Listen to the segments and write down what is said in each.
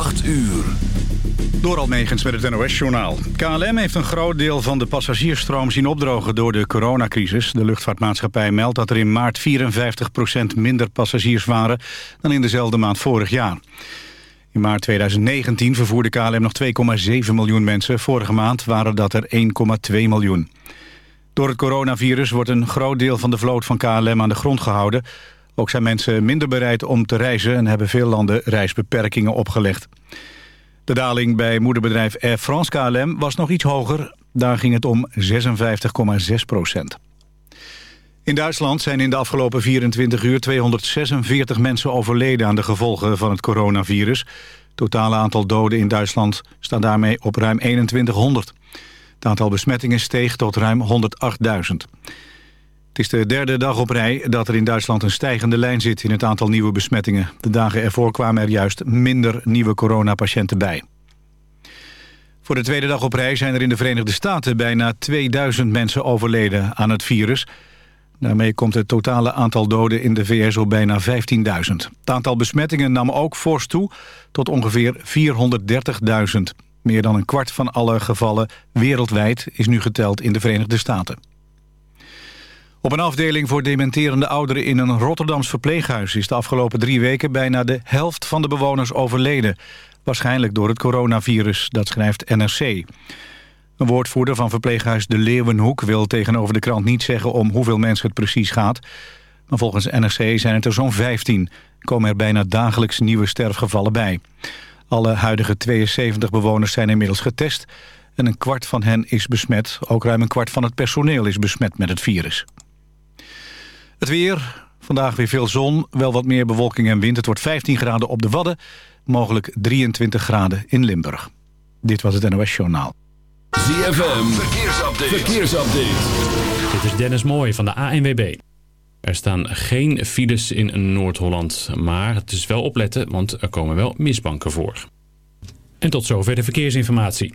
8 uur. Door Almegens met het NOS-journaal. KLM heeft een groot deel van de passagiersstroom zien opdrogen door de coronacrisis. De luchtvaartmaatschappij meldt dat er in maart 54% minder passagiers waren dan in dezelfde maand vorig jaar. In maart 2019 vervoerde KLM nog 2,7 miljoen mensen. Vorige maand waren dat er 1,2 miljoen. Door het coronavirus wordt een groot deel van de vloot van KLM aan de grond gehouden. Ook zijn mensen minder bereid om te reizen en hebben veel landen reisbeperkingen opgelegd. De daling bij moederbedrijf Air France KLM was nog iets hoger. Daar ging het om 56,6 procent. In Duitsland zijn in de afgelopen 24 uur 246 mensen overleden aan de gevolgen van het coronavirus. Het totale aantal doden in Duitsland staat daarmee op ruim 2100. Het aantal besmettingen steeg tot ruim 108.000. Is de derde dag op rij dat er in Duitsland een stijgende lijn zit in het aantal nieuwe besmettingen. De dagen ervoor kwamen er juist minder nieuwe coronapatiënten bij. Voor de tweede dag op rij zijn er in de Verenigde Staten bijna 2000 mensen overleden aan het virus. Daarmee komt het totale aantal doden in de VS op bijna 15.000. Het aantal besmettingen nam ook fors toe tot ongeveer 430.000. Meer dan een kwart van alle gevallen wereldwijd is nu geteld in de Verenigde Staten. Op een afdeling voor dementerende ouderen in een Rotterdams verpleeghuis... is de afgelopen drie weken bijna de helft van de bewoners overleden. Waarschijnlijk door het coronavirus, dat schrijft NRC. Een woordvoerder van verpleeghuis De Leeuwenhoek... wil tegenover de krant niet zeggen om hoeveel mensen het precies gaat. Maar volgens NRC zijn het er zo'n 15. Komen er bijna dagelijks nieuwe sterfgevallen bij. Alle huidige 72 bewoners zijn inmiddels getest... en een kwart van hen is besmet. Ook ruim een kwart van het personeel is besmet met het virus. Het weer, vandaag weer veel zon, wel wat meer bewolking en wind. Het wordt 15 graden op de Wadden, mogelijk 23 graden in Limburg. Dit was het NOS Journaal. ZFM, verkeersupdate. verkeersupdate. Dit is Dennis Mooij van de ANWB. Er staan geen files in Noord-Holland, maar het is wel opletten, want er komen wel misbanken voor. En tot zover de verkeersinformatie.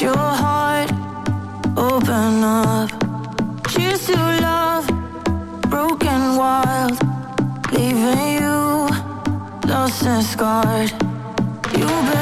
Your heart open up. Cheers to love, broken wild, leaving you lost. and scarred. You've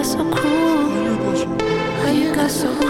got so cruel? How you got so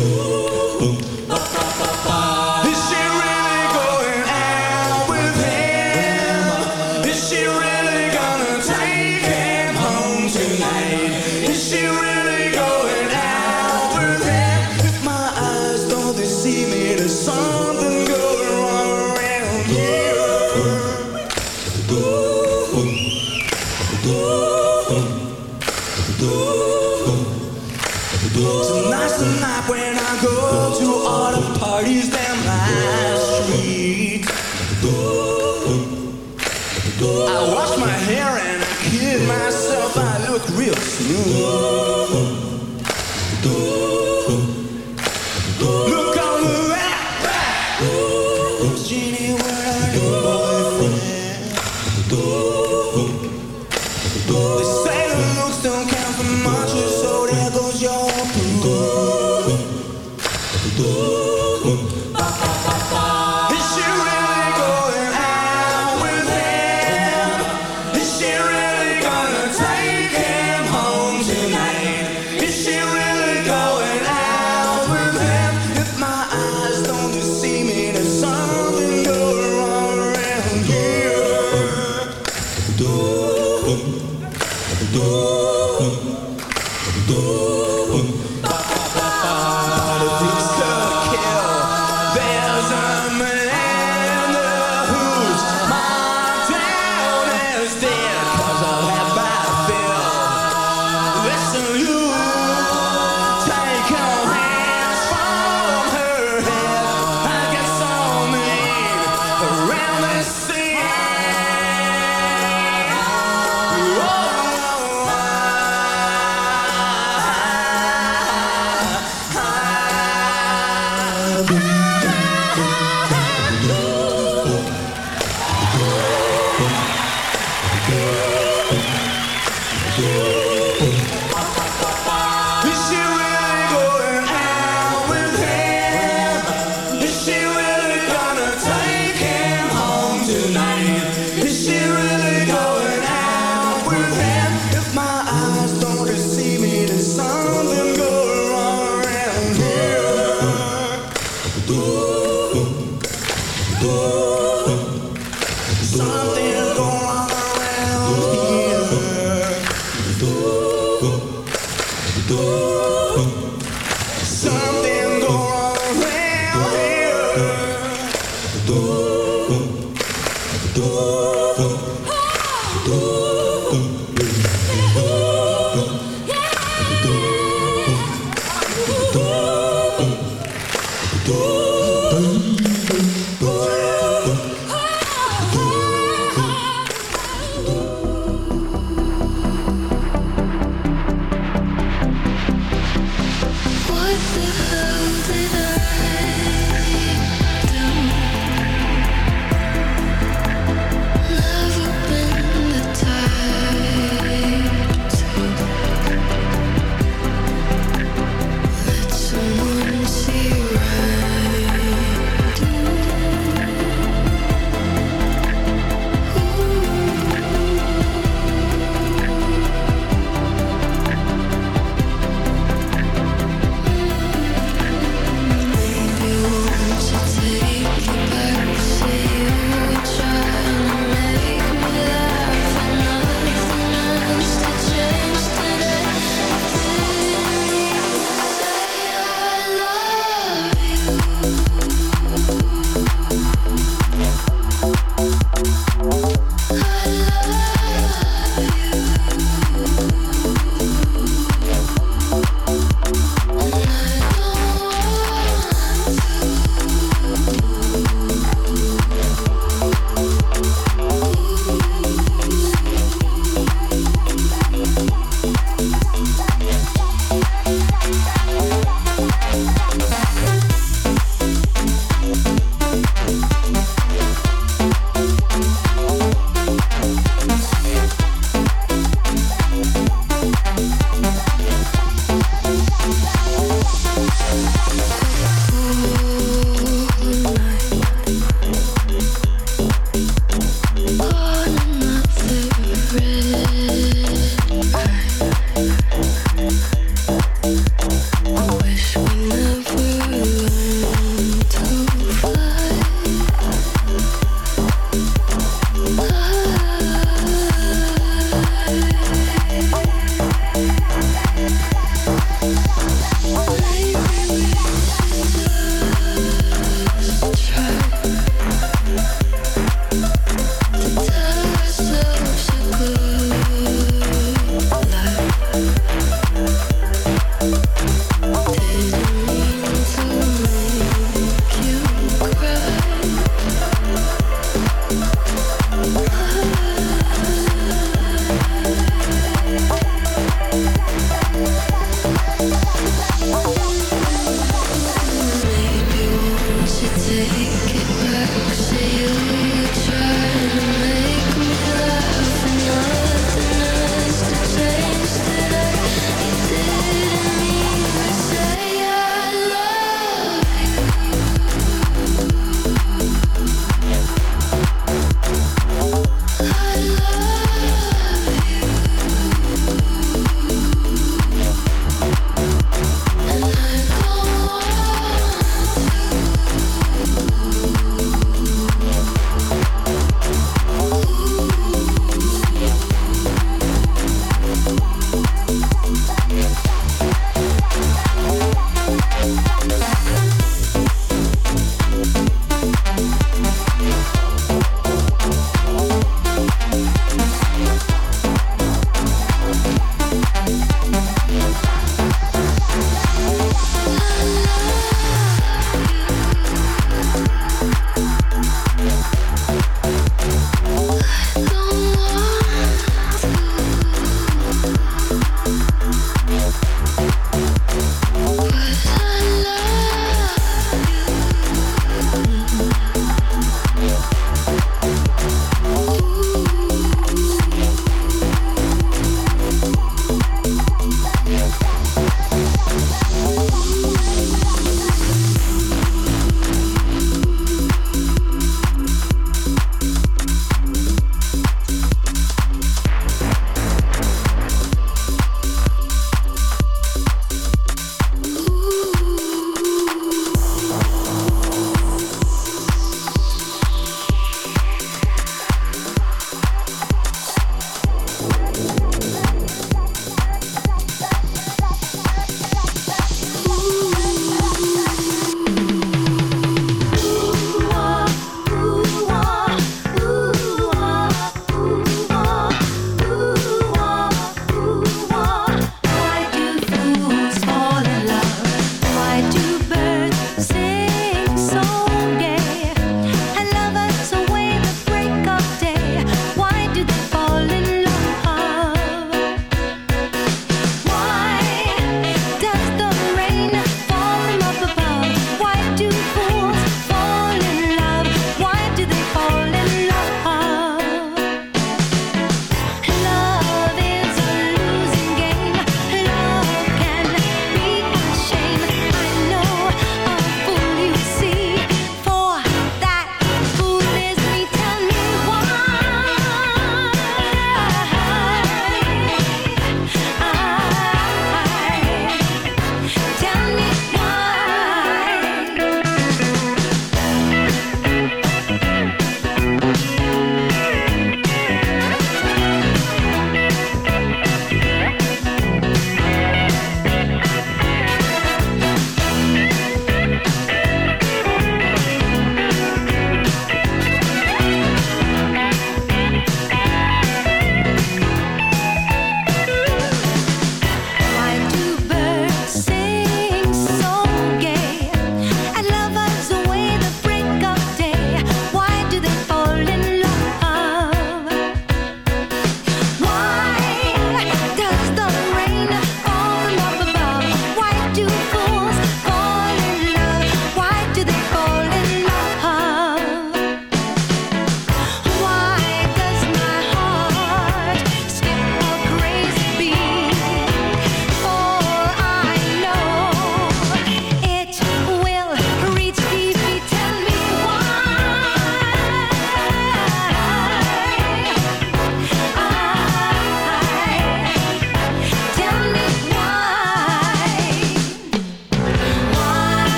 Is